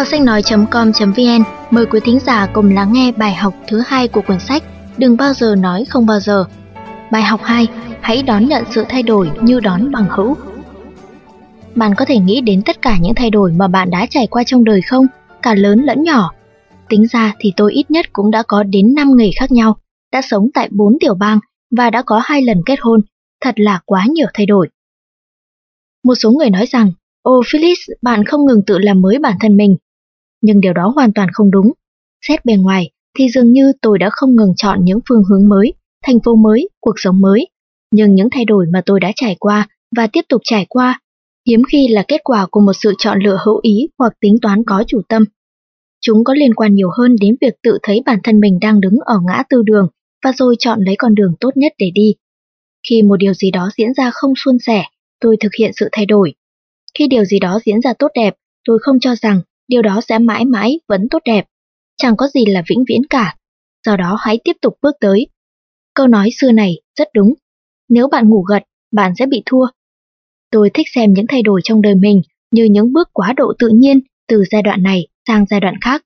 Kho sách nói.com.vn mời quý thính giả cùng lắng nghe bài học thứ hai của cuốn sách Đừng bao giờ nói không bao giờ. Bài học 2, hãy đón nhận sự thay đổi như đón bằng hữu. Bạn có thể nghĩ đến tất cả những thay đổi mà bạn đã trải qua trong đời không, cả lớn lẫn nhỏ. Tính ra thì tôi ít nhất cũng đã có đến 5 nghề khác nhau, đã sống tại 4 tiểu bang và đã có hai lần kết hôn, thật là quá nhiều thay đổi. Một số người nói rằng, ô Phyllis, bạn không ngừng tự làm mới bản thân mình. Nhưng điều đó hoàn toàn không đúng. Xét bề ngoài, thì dường như tôi đã không ngừng chọn những phương hướng mới, thành phố mới, cuộc sống mới. Nhưng những thay đổi mà tôi đã trải qua và tiếp tục trải qua, hiếm khi là kết quả của một sự chọn lựa hữu ý hoặc tính toán có chủ tâm. Chúng có liên quan nhiều hơn đến việc tự thấy bản thân mình đang đứng ở ngã tư đường và rồi chọn lấy con đường tốt nhất để đi. Khi một điều gì đó diễn ra không suôn sẻ, tôi thực hiện sự thay đổi. Khi điều gì đó diễn ra tốt đẹp, tôi không cho rằng điều đó sẽ mãi mãi vẫn tốt đẹp. Chẳng có gì là vĩnh viễn cả. Do đó hãy tiếp tục bước tới. Câu nói xưa này rất đúng. Nếu bạn ngủ gật, bạn sẽ bị thua. Tôi thích xem những thay đổi trong đời mình như những bước quá độ tự nhiên từ giai đoạn này sang giai đoạn khác.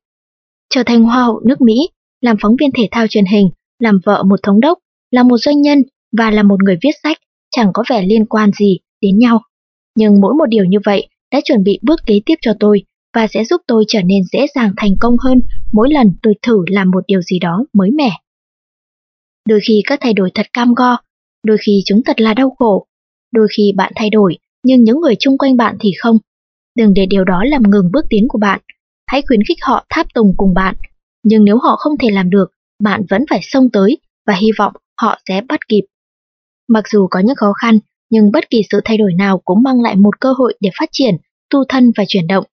Trở thành hoa hậu nước Mỹ, làm phóng viên thể thao truyền hình, làm vợ một thống đốc, là một doanh nhân và là một người viết sách chẳng có vẻ liên quan gì đến nhau. Nhưng mỗi một điều như vậy đã chuẩn bị bước kế tiếp cho tôi và sẽ giúp tôi trở nên dễ dàng thành công hơn mỗi lần tôi thử làm một điều gì đó mới mẻ. Đôi khi các thay đổi thật cam go, đôi khi chúng thật là đau khổ, đôi khi bạn thay đổi nhưng những người chung quanh bạn thì không. Đừng để điều đó làm ngừng bước tiến của bạn. Hãy khuyến khích họ tháp tùng cùng bạn. Nhưng nếu họ không thể làm được, bạn vẫn phải xông tới và hy vọng họ sẽ bắt kịp. Mặc dù có những khó khăn, nhưng bất kỳ sự thay đổi nào cũng mang lại một cơ hội để phát triển, tu thân và chuyển động.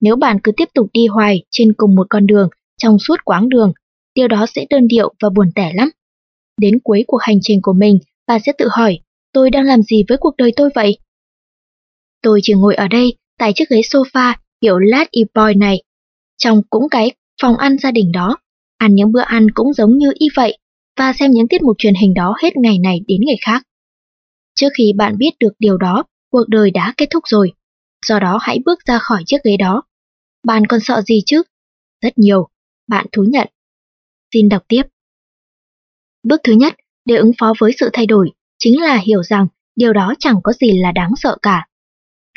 Nếu bạn cứ tiếp tục đi hoài trên cùng một con đường trong suốt quãng đường, điều đó sẽ đơn điệu và buồn tẻ lắm. Đến cuối cuộc hành trình của mình, bạn sẽ tự hỏi, tôi đang làm gì với cuộc đời tôi vậy? Tôi chỉ ngồi ở đây, tại chiếc ghế sofa kiểu lát e boy này, trong cũng cái phòng ăn gia đình đó, ăn những bữa ăn cũng giống như y vậy, và xem những tiết mục truyền hình đó hết ngày này đến ngày khác. Trước khi bạn biết được điều đó, cuộc đời đã kết thúc rồi. Do đó hãy bước ra khỏi chiếc ghế đó. Bạn còn sợ gì chứ? Rất nhiều. Bạn thú nhận. Xin đọc tiếp. Bước thứ nhất để ứng phó với sự thay đổi chính là hiểu rằng điều đó chẳng có gì là đáng sợ cả.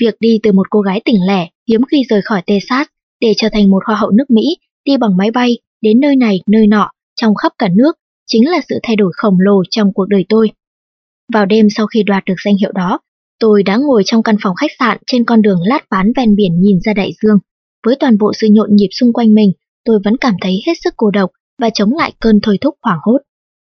Việc đi từ một cô gái tỉnh lẻ hiếm khi rời khỏi Texas để trở thành một hoa hậu nước Mỹ đi bằng máy bay đến nơi này nơi nọ trong khắp cả nước chính là sự thay đổi khổng lồ trong cuộc đời tôi. Vào đêm sau khi đoạt được danh hiệu đó, tôi đã ngồi trong căn phòng khách sạn trên con đường lát ván ven biển nhìn ra đại dương. Với toàn bộ sự nhộn nhịp xung quanh mình, tôi vẫn cảm thấy hết sức cô độc và chống lại cơn thôi thúc hoảng hốt.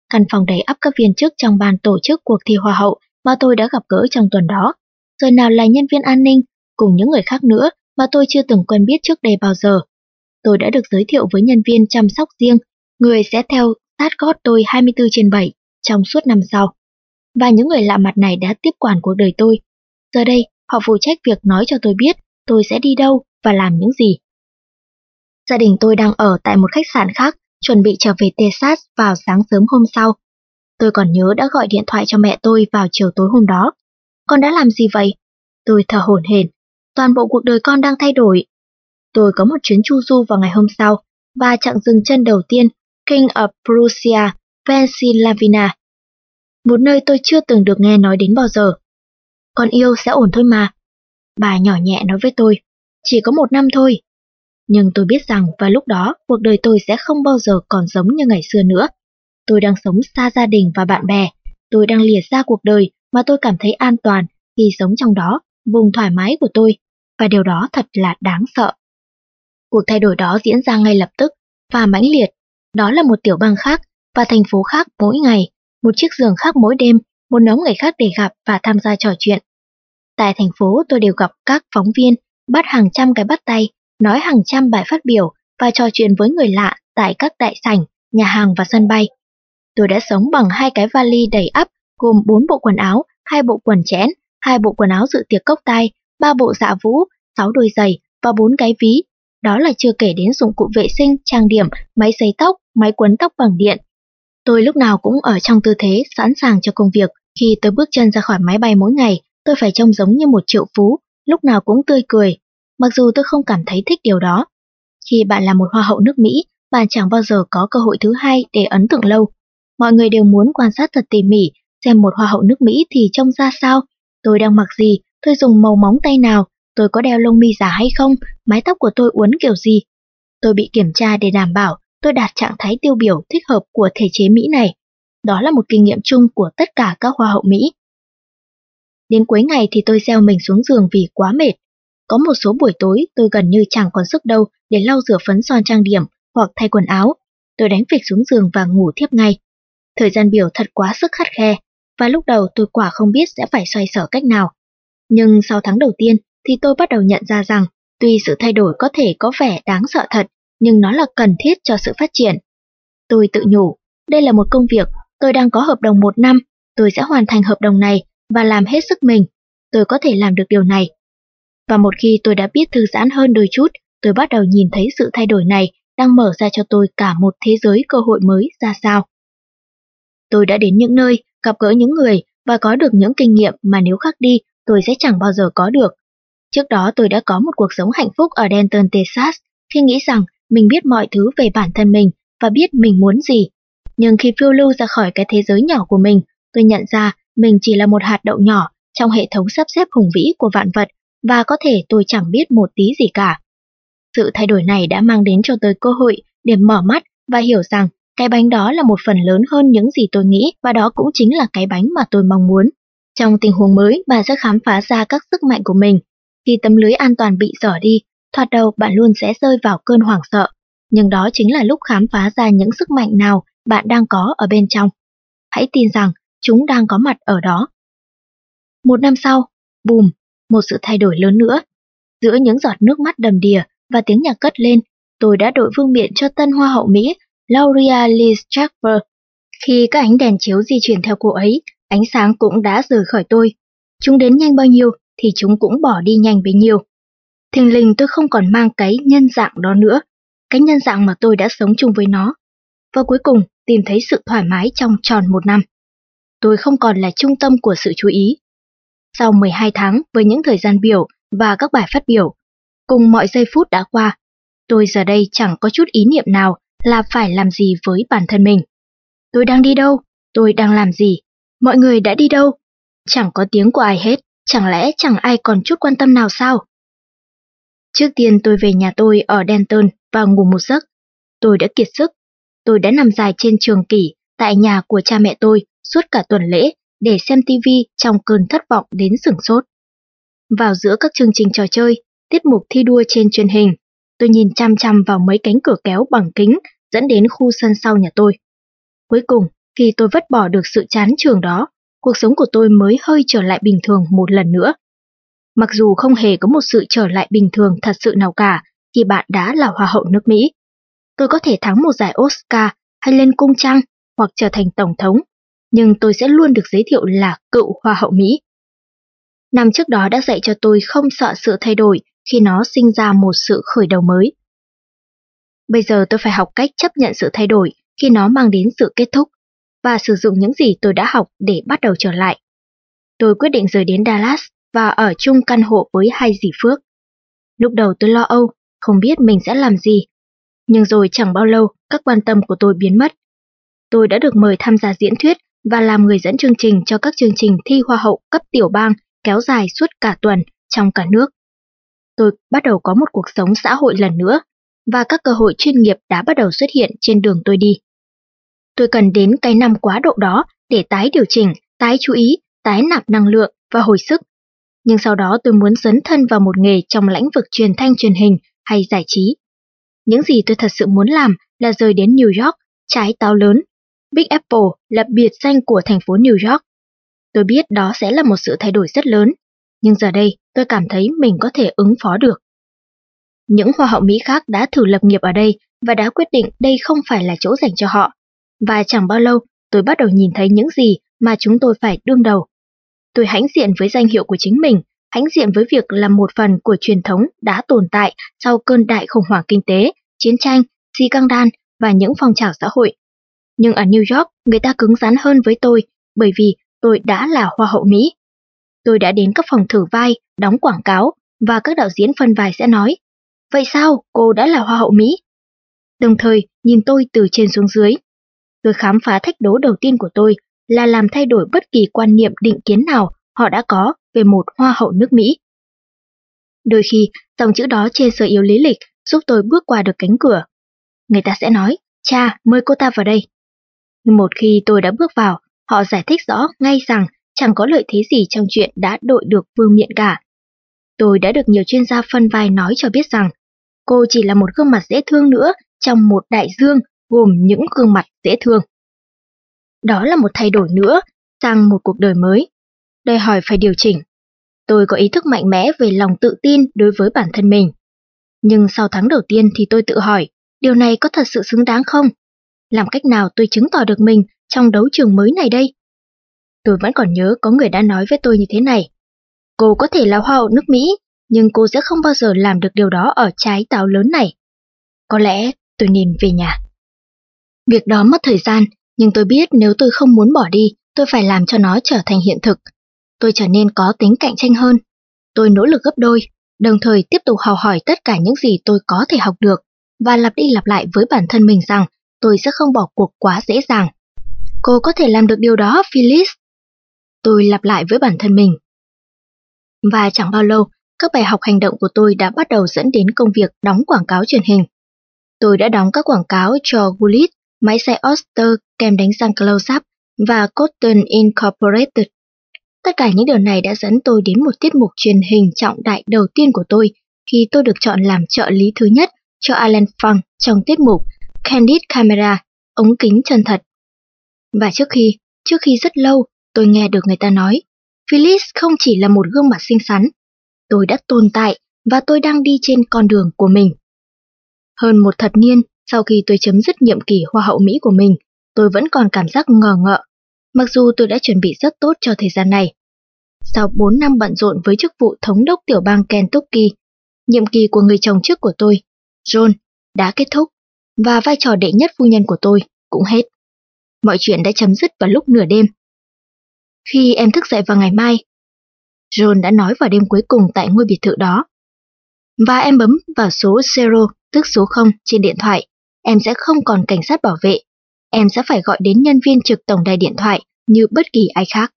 Căn phòng đầy ắp các viên chức trong ban tổ chức cuộc thi hoa hậu mà tôi đã gặp gỡ trong tuần đó, rồi nào là nhân viên an ninh, cùng những người khác nữa mà tôi chưa từng quen biết trước đây bao giờ. Tôi đã được giới thiệu với nhân viên chăm sóc riêng, người sẽ theo sát gót tôi 24 trên 7 trong suốt năm sau. Và những người lạ mặt này đã tiếp quản cuộc đời tôi. Giờ đây, họ phụ trách việc nói cho tôi biết tôi sẽ đi đâu và làm những gì. Gia đình tôi đang ở tại một khách sạn khác, chuẩn bị trở về Texas vào sáng sớm hôm sau. Tôi còn nhớ đã gọi điện thoại cho mẹ tôi vào chiều tối hôm đó. Con đã làm gì vậy? Tôi thở hổn hển. Toàn bộ cuộc đời con đang thay đổi. Tôi có một chuyến chu du vào ngày hôm sau, và chặng dừng chân đầu tiên King of Prussia, Pennsylvania. Một nơi tôi chưa từng được nghe nói đến bao giờ. Con yêu sẽ ổn thôi mà. Bà nhỏ nhẹ nói với tôi, chỉ có một năm thôi. Nhưng tôi biết rằng vào lúc đó cuộc đời tôi sẽ không bao giờ còn giống như ngày xưa nữa. Tôi đang sống xa gia đình và bạn bè. Tôi đang lìa xa cuộc đời mà tôi cảm thấy an toàn khi sống trong đó, vùng thoải mái của tôi. Và điều đó thật là đáng sợ. Cuộc thay đổi đó diễn ra ngay lập tức và mãnh liệt đó là một tiểu bang khác và thành phố khác mỗi ngày, một chiếc giường khác mỗi đêm, một nhóm người khác để gặp và tham gia trò chuyện. Tại thành phố tôi đều gặp các phóng viên, bắt hàng trăm cái bắt tay, nói hàng trăm bài phát biểu và trò chuyện với người lạ tại các đại sảnh, nhà hàng và sân bay. Tôi đã sống bằng hai cái vali đầy ắp gồm bốn bộ quần áo, hai bộ quần chẽn, hai bộ quần áo dự tiệc cốc tay, ba bộ dạ vũ, sáu đôi giày và bốn cái ví đó là chưa kể đến dụng cụ vệ sinh, trang điểm, máy sấy tóc, máy quấn tóc bằng điện. Tôi lúc nào cũng ở trong tư thế sẵn sàng cho công việc. Khi tôi bước chân ra khỏi máy bay mỗi ngày, tôi phải trông giống như một triệu phú, lúc nào cũng tươi cười. Mặc dù tôi không cảm thấy thích điều đó, Khi bạn là một hoa hậu nước Mỹ, bạn chẳng bao giờ có cơ hội thứ hai để ấn tượng lâu. Mọi người đều muốn quan sát thật tỉ mỉ, xem một hoa hậu nước Mỹ thì trông ra sao, tôi đang mặc gì, tôi dùng màu móng tay nào, tôi có đeo lông mi giả hay không, mái tóc của tôi uốn kiểu gì. Tôi bị kiểm tra để đảm bảo tôi đạt trạng thái tiêu biểu thích hợp của thể chế Mỹ này. Đó là một kinh nghiệm chung của tất cả các hoa hậu Mỹ. Đến cuối ngày thì tôi gieo mình xuống giường vì quá mệt. Có một số buổi tối tôi gần như chẳng còn sức đâu để lau rửa phấn son trang điểm hoặc thay quần áo. Tôi đánh phịch xuống giường và ngủ thiếp ngay. Thời gian biểu thật quá sức khắt khe, và lúc đầu tôi quả không biết sẽ phải xoay sở cách nào. Nhưng sau tháng đầu tiên thì tôi bắt đầu nhận ra rằng tuy sự thay đổi có thể có vẻ đáng sợ thật, nhưng nó là cần thiết cho sự phát triển. Tôi tự nhủ, đây là một công việc, tôi đang có hợp đồng một năm, tôi sẽ hoàn thành hợp đồng này và làm hết sức mình. Tôi có thể làm được điều này. Và một khi tôi đã biết thư giãn hơn đôi chút, tôi bắt đầu nhìn thấy sự thay đổi này đang mở ra cho tôi cả một thế giới cơ hội mới ra sao. Tôi đã đến những nơi, gặp gỡ những người và có được những kinh nghiệm mà nếu khác đi tôi sẽ chẳng bao giờ có được. Trước đó tôi đã có một cuộc sống hạnh phúc ở Denton, Texas khi nghĩ rằng mình biết mọi thứ về bản thân mình và biết mình muốn gì. Nhưng khi phiêu lưu ra khỏi cái thế giới nhỏ của mình, tôi nhận ra mình chỉ là một hạt đậu nhỏ trong hệ thống sắp xếp hùng vĩ của vạn vật và có thể tôi chẳng biết một tí gì cả. Sự thay đổi này đã mang đến cho tôi cơ hội để mở mắt và hiểu rằng cái bánh đó là một phần lớn hơn những gì tôi nghĩ và đó cũng chính là cái bánh mà tôi mong muốn. Trong tình huống mới, bạn sẽ khám phá ra các sức mạnh của mình. Khi tấm lưới an toàn bị dở đi, thoạt đầu bạn luôn sẽ rơi vào cơn hoảng sợ. Nhưng đó chính là lúc khám phá ra những sức mạnh nào bạn đang có ở bên trong. Hãy tin rằng chúng đang có mặt ở đó. Một năm sau, bùm, một sự thay đổi lớn nữa. Giữa những giọt nước mắt đầm đìa và tiếng nhạc cất lên, tôi đã đội vương miện cho tân hoa hậu Mỹ Lauria Lee Strasberg. Khi các ánh đèn chiếu di chuyển theo cô ấy, ánh sáng cũng đã rời khỏi tôi. Chúng đến nhanh bao nhiêu thì chúng cũng bỏ đi nhanh bấy nhiêu. Thình lình tôi không còn mang cái nhân dạng đó nữa, cái nhân dạng mà tôi đã sống chung với nó. Và cuối cùng tìm thấy sự thoải mái trong tròn một năm. Tôi không còn là trung tâm của sự chú ý. Sau 12 tháng với những thời gian biểu và các bài phát biểu, cùng mọi giây phút đã qua, tôi giờ đây chẳng có chút ý niệm nào là phải làm gì với bản thân mình. Tôi đang đi đâu? Tôi đang làm gì? Mọi người đã đi đâu? Chẳng có tiếng của ai hết, chẳng lẽ chẳng ai còn chút quan tâm nào sao? Trước tiên tôi về nhà tôi ở Denton và ngủ một giấc. Tôi đã kiệt sức. Tôi đã nằm dài trên trường kỷ tại nhà của cha mẹ tôi suốt cả tuần lễ để xem TV trong cơn thất vọng đến sửng sốt. Vào giữa các chương trình trò chơi, tiết mục thi đua trên truyền hình, tôi nhìn chăm chăm vào mấy cánh cửa kéo bằng kính dẫn đến khu sân sau nhà tôi. Cuối cùng, khi tôi vứt bỏ được sự chán trường đó, cuộc sống của tôi mới hơi trở lại bình thường một lần nữa. Mặc dù không hề có một sự trở lại bình thường thật sự nào cả khi bạn đã là hoa hậu nước Mỹ. Tôi có thể thắng một giải Oscar hay lên cung trăng hoặc trở thành tổng thống, nhưng tôi sẽ luôn được giới thiệu là cựu hoa hậu Mỹ. Năm trước đó đã dạy cho tôi không sợ sự thay đổi khi nó sinh ra một sự khởi đầu mới. Bây giờ tôi phải học cách chấp nhận sự thay đổi khi nó mang đến sự kết thúc và sử dụng những gì tôi đã học để bắt đầu trở lại. Tôi quyết định rời đến Dallas và ở chung căn hộ với hai dì Phước. Lúc đầu tôi lo âu, không biết mình sẽ làm gì. Nhưng rồi chẳng bao lâu, các quan tâm của tôi biến mất. Tôi đã được mời tham gia diễn thuyết và làm người dẫn chương trình cho các chương trình thi hoa hậu cấp tiểu bang kéo dài suốt cả tuần trong cả nước. Tôi bắt đầu có một cuộc sống xã hội lần nữa, và các cơ hội chuyên nghiệp đã bắt đầu xuất hiện trên đường tôi đi. Tôi cần đến cái năm quá độ đó để tái điều chỉnh, tái chú ý, tái nạp năng lượng và hồi sức. Nhưng sau đó tôi muốn dấn thân vào một nghề trong lĩnh vực truyền thanh truyền hình hay giải trí. Những gì tôi thật sự muốn làm là rời đến New York, trái táo lớn. Big Apple là biệt danh của thành phố New York. Tôi biết đó sẽ là một sự thay đổi rất lớn, nhưng giờ đây tôi cảm thấy mình có thể ứng phó được. Những hoa hậu Mỹ khác đã thử lập nghiệp ở đây và đã quyết định đây không phải là chỗ dành cho họ. Và chẳng bao lâu, tôi bắt đầu nhìn thấy những gì mà chúng tôi phải đương đầu. Tôi hãnh diện với danh hiệu của chính mình, hãnh diện với việc là một phần của truyền thống đã tồn tại sau cơn đại khủng hoảng kinh tế, chiến tranh, di căng đan và những phong trào xã hội. Nhưng ở New York, người ta cứng rắn hơn với tôi bởi vì tôi đã là hoa hậu Mỹ. Tôi đã đến các phòng thử vai, đóng quảng cáo và các đạo diễn phân vai sẽ nói vậy sao cô đã là Hoa hậu Mỹ? Đồng thời nhìn tôi từ trên xuống dưới. Tôi khám phá thách đố đầu tiên của tôi là làm thay đổi bất kỳ quan niệm định kiến nào họ đã có về một Hoa hậu nước Mỹ. Đôi khi, dòng chữ đó trên sở yếu lý lịch giúp tôi bước qua được cánh cửa. Người ta sẽ nói, cha, mời cô ta vào đây. Nhưng một khi tôi đã bước vào, họ giải thích rõ ngay rằng chẳng có lợi thế gì trong chuyện đã đội được vương miện cả. Tôi đã được nhiều chuyên gia phân vai nói cho biết rằng cô chỉ là một gương mặt dễ thương nữa trong một đại dương gồm những gương mặt dễ thương. Đó là một thay đổi nữa sang một cuộc đời mới, đòi hỏi phải điều chỉnh. Tôi có ý thức mạnh mẽ về lòng tự tin đối với bản thân mình. Nhưng sau tháng đầu tiên thì tôi tự hỏi, điều này có thật sự xứng đáng không? Làm cách nào tôi chứng tỏ được mình trong đấu trường mới này đây? Tôi vẫn còn nhớ có người đã nói với tôi như thế này. Cô có thể là hoa hậu nước Mỹ, nhưng cô sẽ không bao giờ làm được điều đó ở trái táo lớn này. Có lẽ tôi nên về nhà. Việc đó mất thời gian, nhưng tôi biết nếu tôi không muốn bỏ đi, tôi phải làm cho nó trở thành hiện thực. Tôi trở nên có tính cạnh tranh hơn. Tôi nỗ lực gấp đôi, đồng thời tiếp tục học hỏi tất cả những gì tôi có thể học được, và lặp đi lặp lại với bản thân mình rằng tôi sẽ không bỏ cuộc quá dễ dàng. Cô có thể làm được điều đó, Phyllis. Tôi lặp lại với bản thân mình. Và chẳng bao lâu, các bài học hành động của tôi đã bắt đầu dẫn đến công việc đóng quảng cáo truyền hình. Tôi đã đóng các quảng cáo cho Gullit, máy xe Oster, kem đánh răng Close Up và Cotton Incorporated. Tất cả những điều này đã dẫn tôi đến một tiết mục truyền hình trọng đại đầu tiên của tôi khi tôi được chọn làm trợ lý thứ nhất cho Alan Fung trong tiết mục Candid Camera, ống kính chân thật. Và trước khi, trước khi rất lâu, tôi nghe được người ta nói, Phyllis không chỉ là một gương mặt xinh xắn, tôi đã tồn tại và tôi đang đi trên con đường của mình. Hơn một thập niên sau khi tôi chấm dứt nhiệm kỳ Hoa hậu Mỹ của mình, tôi vẫn còn cảm giác ngờ ngợ, mặc dù tôi đã chuẩn bị rất tốt cho thời gian này. Sau 4 năm bận rộn với chức vụ thống đốc tiểu bang Kentucky, nhiệm kỳ của người chồng trước của tôi, John, đã kết thúc, và vai trò đệ nhất phu nhân của tôi cũng hết. Mọi chuyện đã chấm dứt vào lúc nửa đêm. Khi em thức dậy vào ngày mai, John đã nói vào đêm cuối cùng tại ngôi biệt thự đó. Và em bấm vào số zero, tức số 0 trên điện thoại, em sẽ không còn cảnh sát bảo vệ. Em sẽ phải gọi đến nhân viên trực tổng đài điện thoại như bất kỳ ai khác.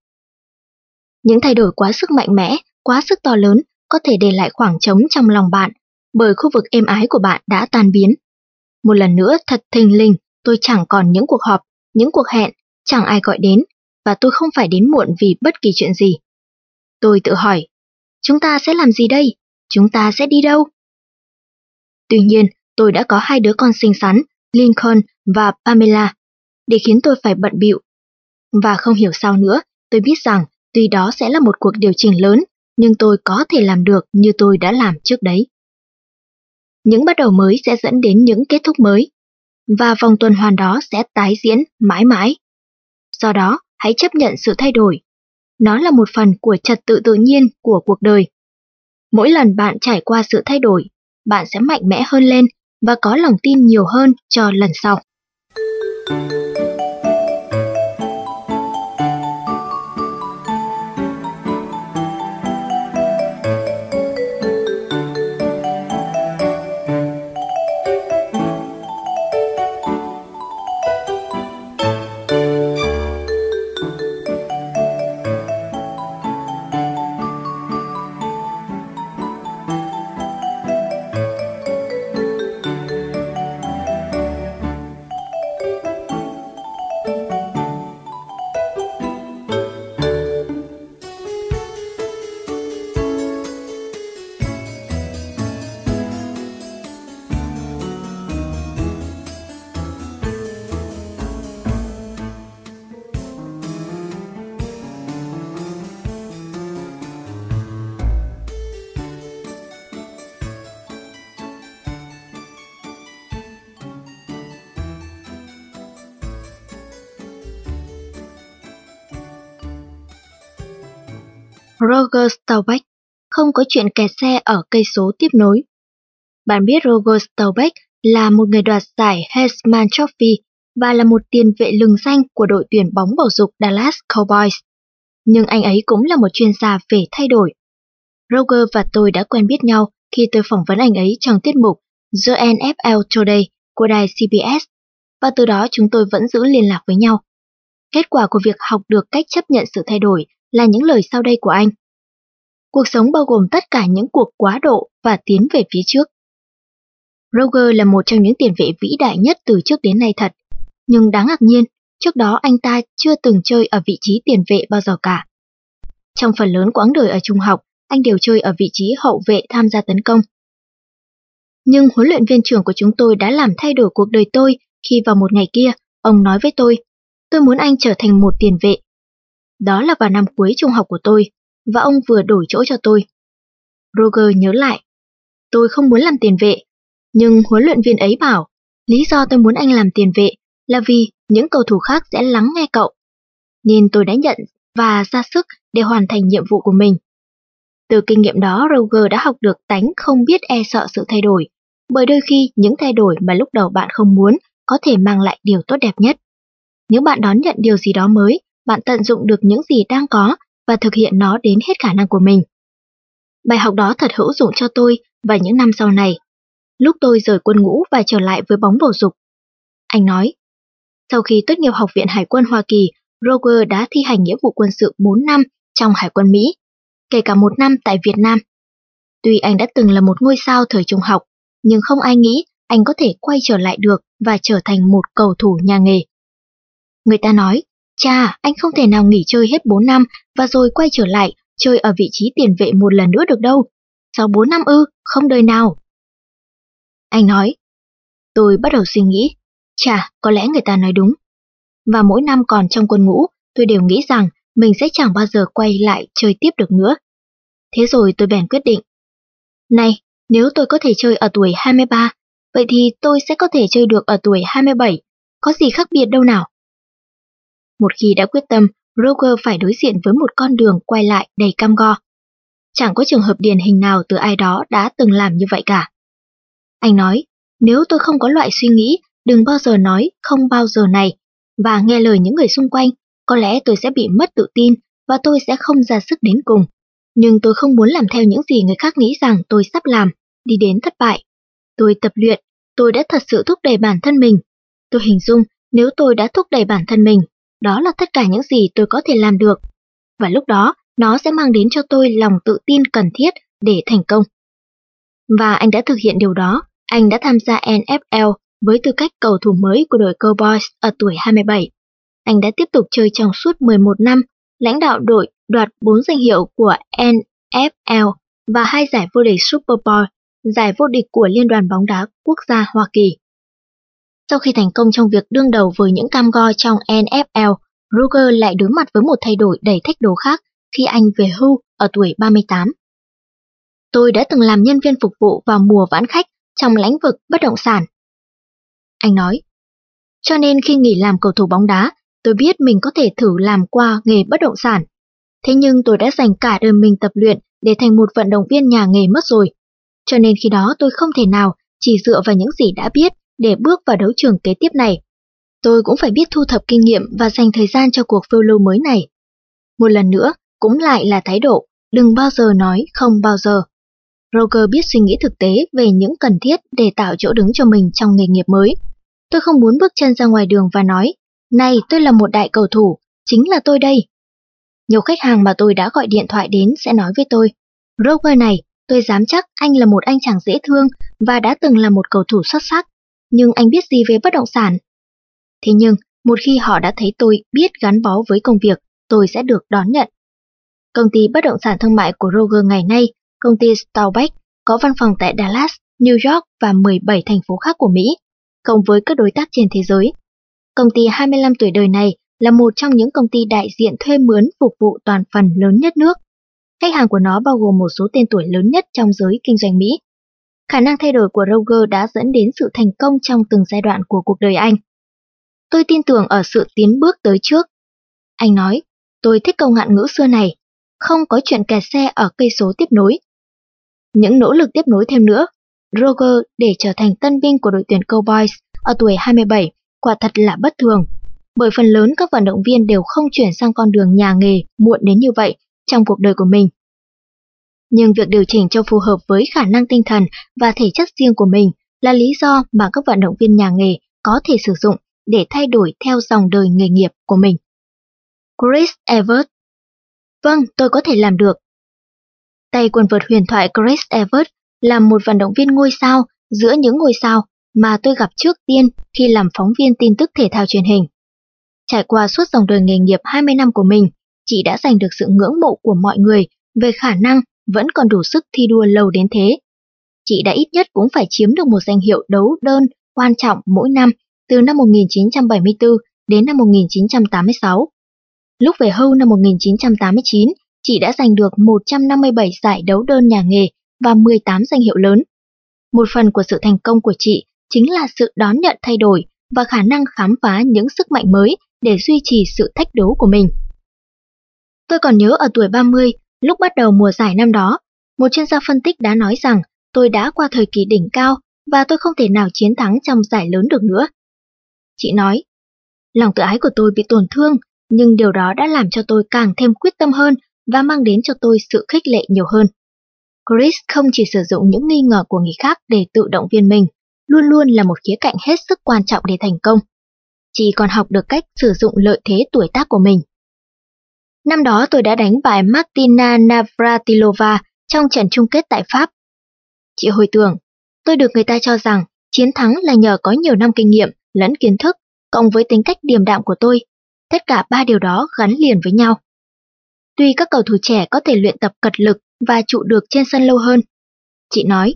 Những thay đổi quá sức mạnh mẽ, quá sức to lớn có thể để lại khoảng trống trong lòng bạn, bởi khu vực êm ái của bạn đã tan biến. Một lần nữa thật thình lình, tôi chẳng còn những cuộc họp, những cuộc hẹn, chẳng ai gọi đến, và tôi không phải đến muộn vì bất kỳ chuyện gì. Tôi tự hỏi, chúng ta sẽ làm gì đây? Chúng ta sẽ đi đâu? Tuy nhiên, tôi đã có hai đứa con xinh xắn, Lincoln và Pamela, để khiến tôi phải bận bịu. Và không hiểu sao nữa, tôi biết rằng tuy đó sẽ là một cuộc điều chỉnh lớn, nhưng tôi có thể làm được như tôi đã làm trước đấy. Những bắt đầu mới sẽ dẫn đến những kết thúc mới, và vòng tuần hoàn đó sẽ tái diễn mãi mãi. Do đó, hãy chấp nhận sự thay đổi. Nó là một phần của trật tự tự nhiên của cuộc đời. Mỗi lần bạn trải qua sự thay đổi, bạn sẽ mạnh mẽ hơn lên và có lòng tin nhiều hơn cho lần sau. Roger Staubach không có chuyện kẹt xe ở cây số tiếp nối. Bạn biết Roger Staubach là một người đoạt giải Heisman Trophy và là một tiền vệ lừng danh của đội tuyển bóng bầu dục Dallas Cowboys. Nhưng anh ấy cũng là một chuyên gia về thay đổi. Roger và tôi đã quen biết nhau khi tôi phỏng vấn anh ấy trong tiết mục The NFL Today của đài CBS, và từ đó chúng tôi vẫn giữ liên lạc với nhau. Kết quả của việc học được cách chấp nhận sự thay đổi là những lời sau đây của anh. Cuộc sống bao gồm tất cả những cuộc quá độ và tiến về phía trước. Roger là một trong những tiền vệ vĩ đại nhất từ trước đến nay thật, nhưng đáng ngạc nhiên, trước đó anh ta chưa từng chơi ở vị trí tiền vệ bao giờ cả. Trong phần lớn quãng đời ở trung học, anh đều chơi ở vị trí hậu vệ tham gia tấn công. Nhưng huấn luyện viên trưởng của chúng tôi đã làm thay đổi cuộc đời tôi khi vào một ngày kia, ông nói với tôi, tôi muốn anh trở thành một tiền vệ. Đó là vào năm cuối trung học của tôi, và ông vừa đổi chỗ cho tôi. Roger nhớ lại, tôi không muốn làm tiền vệ, nhưng huấn luyện viên ấy bảo, lý do tôi muốn anh làm tiền vệ là vì những cầu thủ khác sẽ lắng nghe cậu. Nên tôi đã nhận và ra sức để hoàn thành nhiệm vụ của mình. Từ kinh nghiệm đó, Roger đã học được tánh không biết e sợ sự thay đổi, bởi đôi khi những thay đổi mà lúc đầu bạn không muốn có thể mang lại điều tốt đẹp nhất. Nếu bạn đón nhận điều gì đó mới, bạn tận dụng được những gì đang có và thực hiện nó đến hết khả năng của mình. Bài học đó thật hữu dụng cho tôi và những năm sau này. Lúc tôi rời quân ngũ và trở lại với bóng bầu dục. Anh nói, sau khi tốt nghiệp Học viện Hải quân Hoa Kỳ, Roger đã thi hành nghĩa vụ quân sự 4 năm trong Hải quân Mỹ, kể cả một năm tại Việt Nam. Tuy anh đã từng là một ngôi sao thời trung học, nhưng không ai nghĩ anh có thể quay trở lại được và trở thành một cầu thủ nhà nghề. Người ta nói, chà, anh không thể nào nghỉ chơi hết 4 năm và rồi quay trở lại chơi ở vị trí tiền vệ một lần nữa được đâu. Sau 4 năm ư, không đời nào. Anh nói, tôi bắt đầu suy nghĩ, chà, có lẽ người ta nói đúng. Và mỗi năm còn trong quân ngũ, tôi đều nghĩ rằng mình sẽ chẳng bao giờ quay lại chơi tiếp được nữa. Thế rồi tôi bèn quyết định. Này, nếu tôi có thể chơi ở tuổi 23, vậy thì tôi sẽ có thể chơi được ở tuổi 27, có gì khác biệt đâu nào. Một khi đã quyết tâm, Roger phải đối diện với một con đường quay lại đầy cam go. Chẳng có trường hợp điển hình nào từ ai đó đã từng làm như vậy cả. Anh nói, nếu tôi không có loại suy nghĩ, đừng bao giờ nói không bao giờ này, và nghe lời những người xung quanh, có lẽ tôi sẽ bị mất tự tin và tôi sẽ không ra sức đến cùng. Nhưng tôi không muốn làm theo những gì người khác nghĩ rằng tôi sắp làm, đi đến thất bại. Tôi tập luyện, tôi đã thật sự thúc đẩy bản thân mình. Tôi hình dung nếu tôi đã thúc đẩy bản thân mình, đó là tất cả những gì tôi có thể làm được. Và lúc đó, nó sẽ mang đến cho tôi lòng tự tin cần thiết để thành công. Và anh đã thực hiện điều đó. Anh đã tham gia NFL với tư cách cầu thủ mới của đội Cowboys ở tuổi 27. Anh đã tiếp tục chơi trong suốt 11 năm, lãnh đạo đội đoạt 4 danh hiệu của NFL và hai giải vô địch Super Bowl, giải vô địch của Liên đoàn bóng đá quốc gia Hoa Kỳ. Sau khi thành công trong việc đương đầu với những cam go trong NFL, Ruger lại đối mặt với một thay đổi đầy thách đố khác khi anh về hưu ở tuổi 38. Tôi đã từng làm nhân viên phục vụ vào mùa vãn khách trong lĩnh vực bất động sản. Anh nói, cho nên khi nghỉ làm cầu thủ bóng đá, tôi biết mình có thể thử làm qua nghề bất động sản. Thế nhưng tôi đã dành cả đời mình tập luyện để thành một vận động viên nhà nghề mất rồi. Cho nên khi đó tôi không thể nào chỉ dựa vào những gì đã biết để bước vào đấu trường kế tiếp này. Tôi cũng phải biết thu thập kinh nghiệm và dành thời gian cho cuộc phiêu lưu mới này. Một lần nữa, cũng lại là thái độ, đừng bao giờ nói không bao giờ. Roger biết suy nghĩ thực tế về những cần thiết để tạo chỗ đứng cho mình trong nghề nghiệp mới. Tôi không muốn bước chân ra ngoài đường và nói, này tôi là một đại cầu thủ, chính là tôi đây. Nhiều khách hàng mà tôi đã gọi điện thoại đến sẽ nói với tôi, Roger này, tôi dám chắc anh là một anh chàng dễ thương và đã từng là một cầu thủ xuất sắc, nhưng anh biết gì về bất động sản? Thế nhưng, một khi họ đã thấy tôi biết gắn bó với công việc, tôi sẽ được đón nhận. Công ty bất động sản thương mại của Roger ngày nay, công ty Staubach, có văn phòng tại Dallas, New York và 17 thành phố khác của Mỹ, cộng với các đối tác trên thế giới. Công ty 25 tuổi đời này là một trong những công ty đại diện thuê mướn phục vụ toàn phần lớn nhất nước. Khách hàng của nó bao gồm một số tên tuổi lớn nhất trong giới kinh doanh Mỹ. Khả năng thay đổi của Roger đã dẫn đến sự thành công trong từng giai đoạn của cuộc đời anh. Tôi tin tưởng ở sự tiến bước tới trước. Anh nói, tôi thích câu ngạn ngữ xưa này, không có chuyện kẹt xe ở cây số tiếp nối. Những nỗ lực tiếp nối thêm nữa, Roger để trở thành tân binh của đội tuyển Cowboys ở tuổi 27 quả thật là bất thường, bởi phần lớn các vận động viên đều không chuyển sang con đường nhà nghề muộn đến như vậy trong cuộc đời của mình. Nhưng việc điều chỉnh cho phù hợp với khả năng tinh thần và thể chất riêng của mình là lý do mà các vận động viên nhà nghề có thể sử dụng để thay đổi theo dòng đời nghề nghiệp của mình. Chris Evert Vâng, tôi có thể làm được. Tay quần vợt huyền thoại Chris Evert là một vận động viên ngôi sao giữa những ngôi sao mà tôi gặp trước tiên khi làm phóng viên tin tức thể thao truyền hình. Trải qua suốt dòng đời nghề nghiệp 20 năm của mình, chị đã giành được sự ngưỡng mộ của mọi người về khả năng vẫn còn đủ sức thi đua lâu đến thế. Chị đã ít nhất cũng phải chiếm được một danh hiệu đấu đơn quan trọng mỗi năm từ năm 1974 đến năm 1986. Lúc về hưu năm 1989, chị đã giành được 157 giải đấu đơn nhà nghề và 18 danh hiệu lớn. Một phần của sự thành công của chị chính là sự đón nhận thay đổi và khả năng khám phá những sức mạnh mới để duy trì sự thách đố của mình. Tôi còn nhớ ở tuổi 30, lúc bắt đầu mùa giải năm đó, một chuyên gia phân tích đã nói rằng tôi đã qua thời kỳ đỉnh cao và tôi không thể nào chiến thắng trong giải lớn được nữa. Chị nói, lòng tự ái của tôi bị tổn thương, nhưng điều đó đã làm cho tôi càng thêm quyết tâm hơn và mang đến cho tôi sự khích lệ nhiều hơn. Chris không chỉ sử dụng những nghi ngờ của người khác để tự động viên mình, luôn luôn là một khía cạnh hết sức quan trọng để thành công. Chị còn học được cách sử dụng lợi thế tuổi tác của mình. Năm đó tôi đã đánh bại Martina Navratilova trong trận chung kết tại Pháp. Chị hồi tưởng, tôi được người ta cho rằng chiến thắng là nhờ có nhiều năm kinh nghiệm lẫn kiến thức, cộng với tính cách điềm đạm của tôi. Tất cả ba điều đó gắn liền với nhau. Tuy các cầu thủ trẻ có thể luyện tập cật lực và trụ được trên sân lâu hơn, chị nói.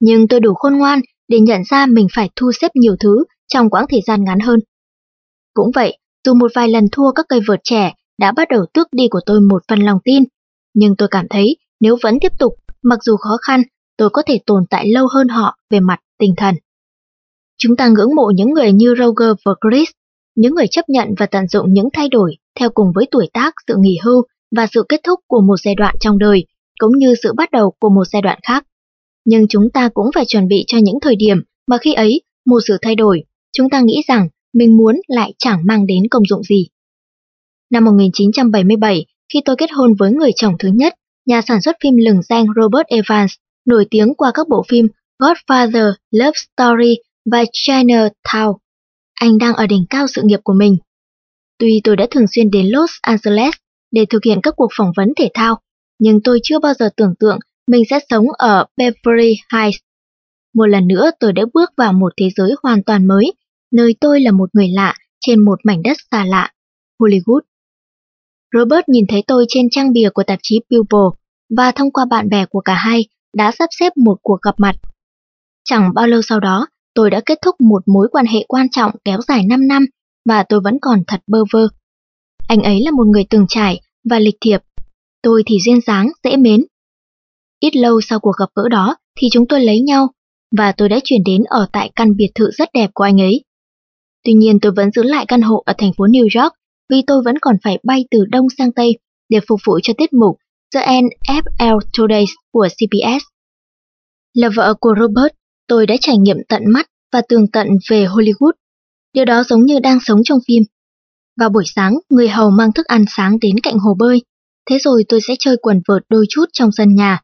Nhưng tôi đủ khôn ngoan để nhận ra mình phải thu xếp nhiều thứ trong quãng thời gian ngắn hơn. Cũng vậy, dù một vài lần thua các cây vợt trẻ đã bắt đầu tước đi của tôi một phần lòng tin, nhưng tôi cảm thấy nếu vẫn tiếp tục, mặc dù khó khăn, tôi có thể tồn tại lâu hơn họ về mặt tinh thần. Chúng ta ngưỡng mộ những người như Roger và Chris, những người chấp nhận và tận dụng những thay đổi theo cùng với tuổi tác, sự nghỉ hưu và sự kết thúc của một giai đoạn trong đời, cũng như sự bắt đầu của một giai đoạn khác. Nhưng chúng ta cũng phải chuẩn bị cho những thời điểm mà khi ấy, một sự thay đổi, chúng ta nghĩ rằng mình muốn lại chẳng mang đến công dụng gì. Năm 1977, khi tôi kết hôn với người chồng thứ nhất, nhà sản xuất phim lừng danh Robert Evans, nổi tiếng qua các bộ phim Godfather, Love Story và Chinatown. Anh đang ở đỉnh cao sự nghiệp của mình. Tuy tôi đã thường xuyên đến Los Angeles để thực hiện các cuộc phỏng vấn thể thao, nhưng tôi chưa bao giờ tưởng tượng mình sẽ sống ở Beverly Hills. Một lần nữa tôi đã bước vào một thế giới hoàn toàn mới, nơi tôi là một người lạ trên một mảnh đất xa lạ, Hollywood. Robert nhìn thấy tôi trên trang bìa của tạp chí People và thông qua bạn bè của cả hai đã sắp xếp một cuộc gặp mặt. Chẳng bao lâu sau đó, tôi đã kết thúc một mối quan hệ quan trọng kéo dài 5 năm và tôi vẫn còn thật bơ vơ. Anh ấy là một người từng trải và lịch thiệp. Tôi thì duyên dáng, dễ mến. Ít lâu sau cuộc gặp gỡ đó thì chúng tôi lấy nhau và tôi đã chuyển đến ở tại căn biệt thự rất đẹp của anh ấy. Tuy nhiên tôi vẫn giữ lại căn hộ ở thành phố New York vì tôi vẫn còn phải bay từ Đông sang Tây để phục vụ cho tiết mục The NFL Today của CBS. Là vợ của Robert, tôi đã trải nghiệm tận mắt và tường tận về Hollywood. Điều đó giống như đang sống trong phim. Vào buổi sáng, người hầu mang thức ăn sáng đến cạnh hồ bơi. Thế rồi tôi sẽ chơi quần vợt đôi chút trong sân nhà.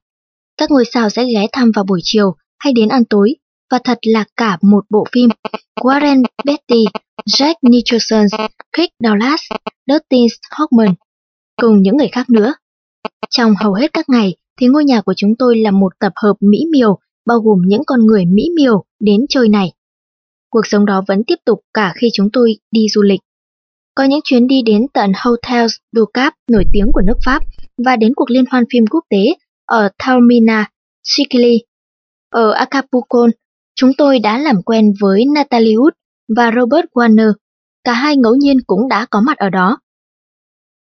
Các ngôi sao sẽ ghé thăm vào buổi chiều hay đến ăn tối. Và thật là cả một bộ phim. Warren Beatty, Jack Nicholson, Kirk Douglas, Dustin Hoffman, cùng những người khác nữa. Trong hầu hết các ngày thì ngôi nhà của chúng tôi là một tập hợp mỹ miều bao gồm những con người mỹ miều đến chơi này. Cuộc sống đó vẫn tiếp tục cả khi chúng tôi đi du lịch. Có những chuyến đi đến tận Hotels du Cap nổi tiếng của nước Pháp và đến cuộc liên hoan phim quốc tế ở Taormina, Sicily. Ở Acapulco, chúng tôi đã làm quen với Natalie Wood và Robert Warner. Cả hai ngẫu nhiên cũng đã có mặt ở đó.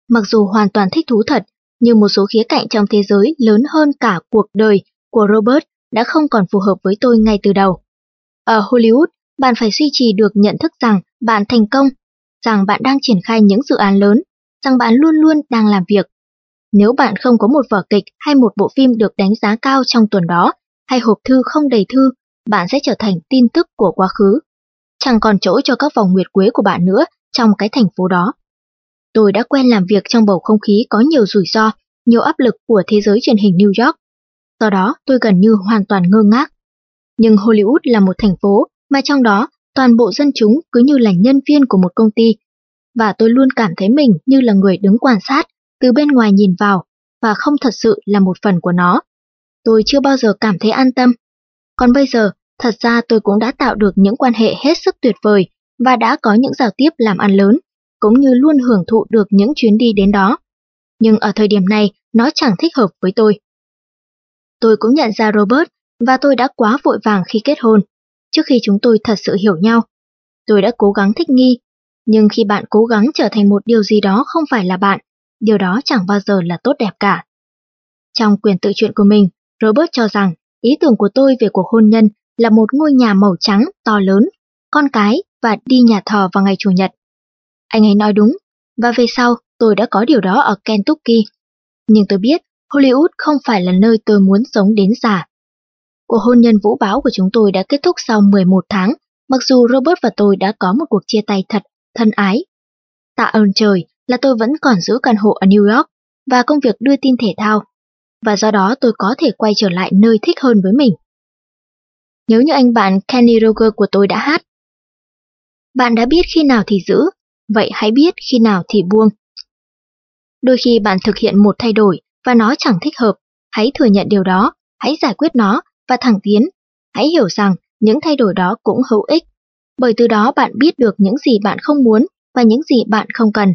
Mặc dù hoàn toàn thích thú thật, nhưng một số khía cạnh trong thế giới lớn hơn cả cuộc đời của Robert đã không còn phù hợp với tôi ngay từ đầu. Ở Hollywood, bạn phải duy trì được nhận thức rằng bạn thành công, rằng bạn đang triển khai những dự án lớn, rằng bạn luôn luôn đang làm việc. Nếu bạn không có một vở kịch hay một bộ phim được đánh giá cao trong tuần đó, hay hộp thư không đầy thư, bạn sẽ trở thành tin tức của quá khứ. Chẳng còn chỗ cho các vòng nguyệt quế của bạn nữa trong cái thành phố đó. Tôi đã quen làm việc trong bầu không khí có nhiều rủi ro nhiều áp lực của thế giới truyền hình New York. Do đó tôi gần như hoàn toàn ngơ ngác. Nhưng Hollywood là một thành phố mà trong đó toàn bộ dân chúng cứ như là nhân viên của một công ty. Và tôi luôn cảm thấy mình như là người đứng quan sát, từ bên ngoài nhìn vào, và không thật sự là một phần của nó. Tôi chưa bao giờ cảm thấy an tâm. Còn bây giờ, thật ra tôi cũng đã tạo được những quan hệ hết sức tuyệt vời và đã có những giao tiếp làm ăn lớn, cũng như luôn hưởng thụ được những chuyến đi đến đó. Nhưng ở thời điểm này, nó chẳng thích hợp với tôi. Tôi cũng nhận ra Robert và tôi đã quá vội vàng khi kết hôn, trước khi chúng tôi thật sự hiểu nhau. Tôi đã cố gắng thích nghi, nhưng khi bạn cố gắng trở thành một điều gì đó không phải là bạn, điều đó chẳng bao giờ là tốt đẹp cả. Trong quyền tự truyện của mình, Robert cho rằng ý tưởng của tôi về cuộc hôn nhân là một ngôi nhà màu trắng to lớn, con cái và đi nhà thờ vào ngày Chủ nhật. Anh ấy nói đúng, và về sau tôi đã có điều đó ở Kentucky. Nhưng tôi biết Hollywood không phải là nơi tôi muốn sống đến già. Cuộc hôn nhân vũ bão của chúng tôi đã kết thúc sau 11 tháng, mặc dù Robert và tôi đã có một cuộc chia tay thật, thân ái. Tạ ơn trời là tôi vẫn còn giữ căn hộ ở New York và công việc đưa tin thể thao, và do đó tôi có thể quay trở lại nơi thích hơn với mình. Nếu như anh bạn Kenny Roger của tôi đã hát, bạn đã biết khi nào thì giữ, vậy hãy biết khi nào thì buông. Đôi khi bạn thực hiện một thay đổi và nó chẳng thích hợp, hãy thừa nhận điều đó, hãy giải quyết nó và thẳng tiến. Hãy hiểu rằng những thay đổi đó cũng hữu ích, bởi từ đó bạn biết được những gì bạn không muốn và những gì bạn không cần.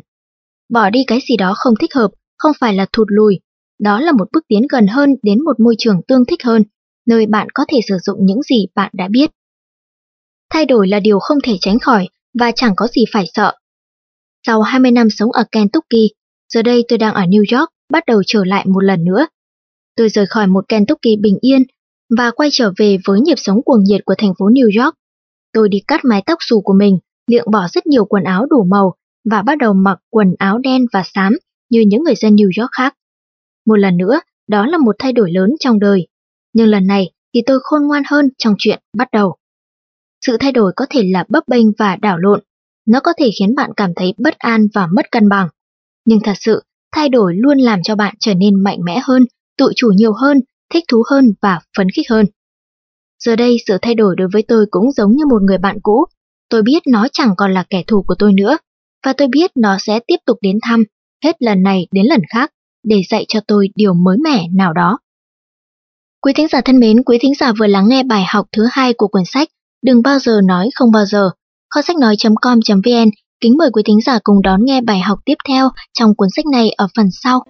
Bỏ đi cái gì đó không thích hợp không phải là thụt lùi, đó là một bước tiến gần hơn đến một môi trường tương thích hơn, nơi bạn có thể sử dụng những gì bạn đã biết. Thay đổi là điều không thể tránh khỏi và chẳng có gì phải sợ. Sau 20 năm sống ở Kentucky, giờ đây tôi đang ở New York, bắt đầu trở lại một lần nữa. Tôi rời khỏi một Kentucky bình yên và quay trở về với nhịp sống cuồng nhiệt của thành phố New York. Tôi đi cắt mái tóc xù của mình, liệng bỏ rất nhiều quần áo đủ màu và bắt đầu mặc quần áo đen và xám như những người dân New York khác. Một lần nữa, đó là một thay đổi lớn trong đời. Nhưng lần này thì tôi khôn ngoan hơn trong chuyện bắt đầu. Sự thay đổi có thể là bấp bênh và đảo lộn. Nó có thể khiến bạn cảm thấy bất an và mất cân bằng. Nhưng thật sự, thay đổi luôn làm cho bạn trở nên mạnh mẽ hơn, tự chủ nhiều hơn, thích thú hơn và phấn khích hơn. Giờ đây sự thay đổi đối với tôi cũng giống như một người bạn cũ. Tôi biết nó chẳng còn là kẻ thù của tôi nữa, và tôi biết nó sẽ tiếp tục đến thăm, hết lần này đến lần khác, để dạy cho tôi điều mới mẻ nào đó. Quý thính giả thân mến, quý thính giả vừa lắng nghe bài học thứ hai của cuốn sách Đừng bao giờ nói không bao giờ. Kho sách nói.com.vn kính mời quý thính giả cùng đón nghe bài học tiếp theo trong cuốn sách này ở phần sau.